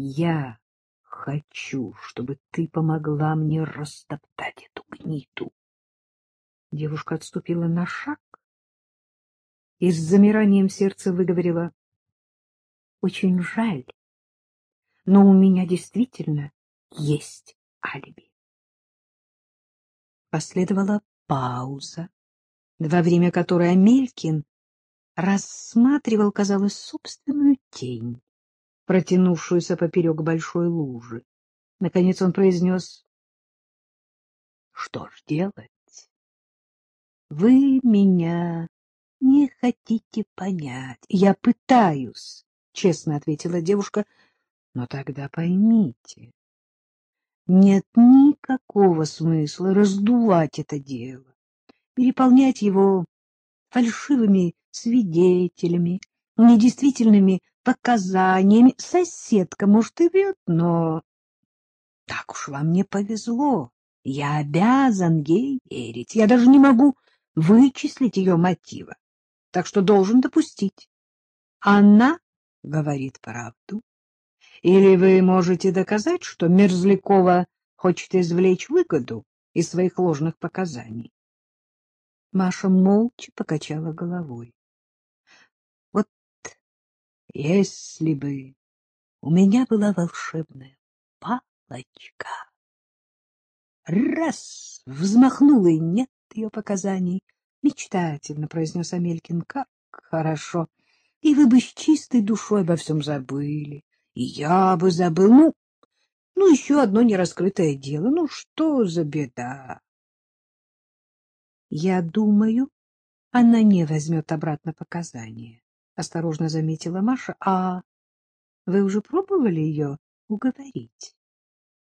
Я хочу, чтобы ты помогла мне растоптать эту гниту. Девушка отступила на шаг и с замиранием сердца выговорила. — Очень жаль, но у меня действительно есть алиби. Последовала пауза, во время которой Амелькин рассматривал, казалось, собственную тень, протянувшуюся поперек большой лужи. Наконец он произнес, — Что ж делать? Вы меня не хотите понять. Я пытаюсь, — честно ответила девушка, — но тогда поймите, нет никакого смысла раздувать это дело, переполнять его фальшивыми свидетелями, недействительными показаниями. Соседка, может, и врет, но так уж вам не повезло. Я обязан ей верить. Я даже не могу вычислить ее мотива, так что должен допустить. Она говорит правду. Или вы можете доказать, что Мерзлякова хочет извлечь выгоду из своих ложных показаний? Маша молча покачала головой. Если бы у меня была волшебная палочка. Раз взмахнула и нет ее показаний. Мечтательно произнес Амелькин. Как хорошо. И вы бы с чистой душой обо всем забыли. И я бы забыл. Ну, ну еще одно нераскрытое дело. Ну, что за беда? Я думаю, она не возьмет обратно показания, — осторожно заметила Маша. — А вы уже пробовали ее уговорить?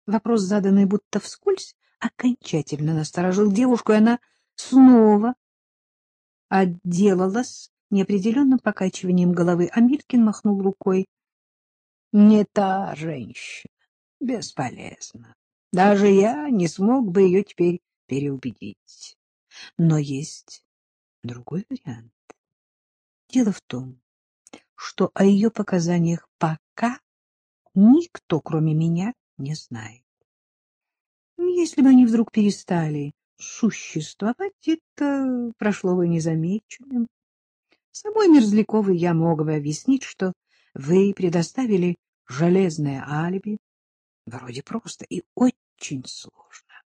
Вопрос, заданный будто вскользь, окончательно насторожил девушку, и она снова отделалась неопределенным покачиванием головы. А Милькин махнул рукой. — Не та женщина. Бесполезно. Даже я не смог бы ее теперь переубедить. Но есть другой вариант. Дело в том, что о ее показаниях пока никто, кроме меня, не знает. Если бы они вдруг перестали существовать, это прошло бы незамеченным. Самой Мерзляковой я мог бы объяснить, что вы предоставили железное алиби. Вроде просто и очень сложно.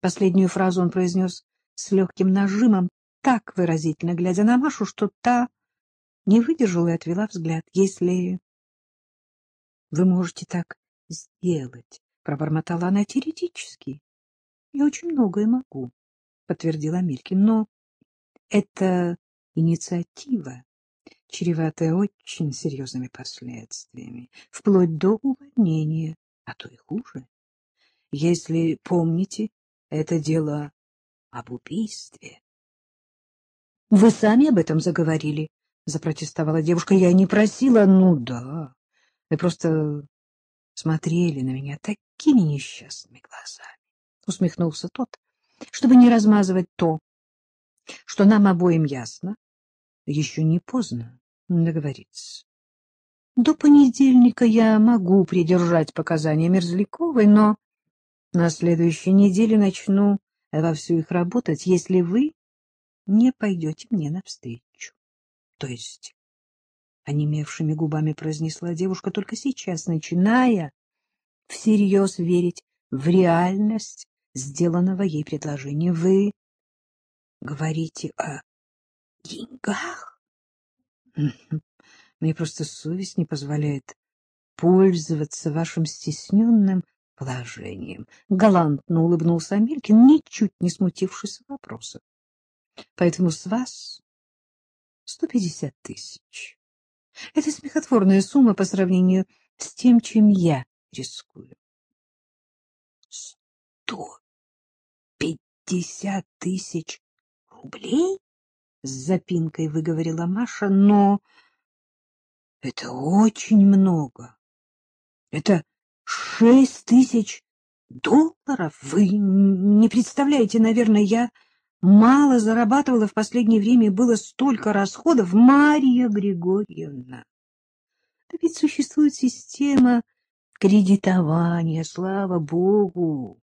Последнюю фразу он произнес с легким нажимом, так выразительно глядя на Машу, что та не выдержала и отвела взгляд. Если вы можете так сделать, пробормотала она теоретически. Я очень многое могу, подтвердила Милькин, но это инициатива, чреватая очень серьезными последствиями, вплоть до увольнения, а то и хуже. Если помните, это дело об убийстве. — Вы сами об этом заговорили, — запротестовала девушка. — Я не просила. — Ну да, вы просто смотрели на меня такими несчастными глазами, — усмехнулся тот, — чтобы не размазывать то, что нам обоим ясно. Еще не поздно договориться. До понедельника я могу придержать показания Мерзляковой, но на следующей неделе начну вовсю их работать, если вы не пойдете мне навстречу. То есть, онемевшими губами произнесла девушка, только сейчас начиная всерьез верить в реальность сделанного ей предложения. Вы говорите о деньгах? Мне просто совесть не позволяет пользоваться вашим стесненным положением. Галантно улыбнулся Амелькин, ничуть не смутившись вопроса. Поэтому с вас сто пятьдесят тысяч. Это смехотворная сумма по сравнению с тем, чем я рискую. Сто пятьдесят тысяч рублей? С запинкой выговорила Маша, но это очень много. Это шесть тысяч долларов? Вы не представляете, наверное, я мало зарабатывала в последнее время, было столько расходов. Марья Григорьевна, да ведь существует система Кредитование, слава богу.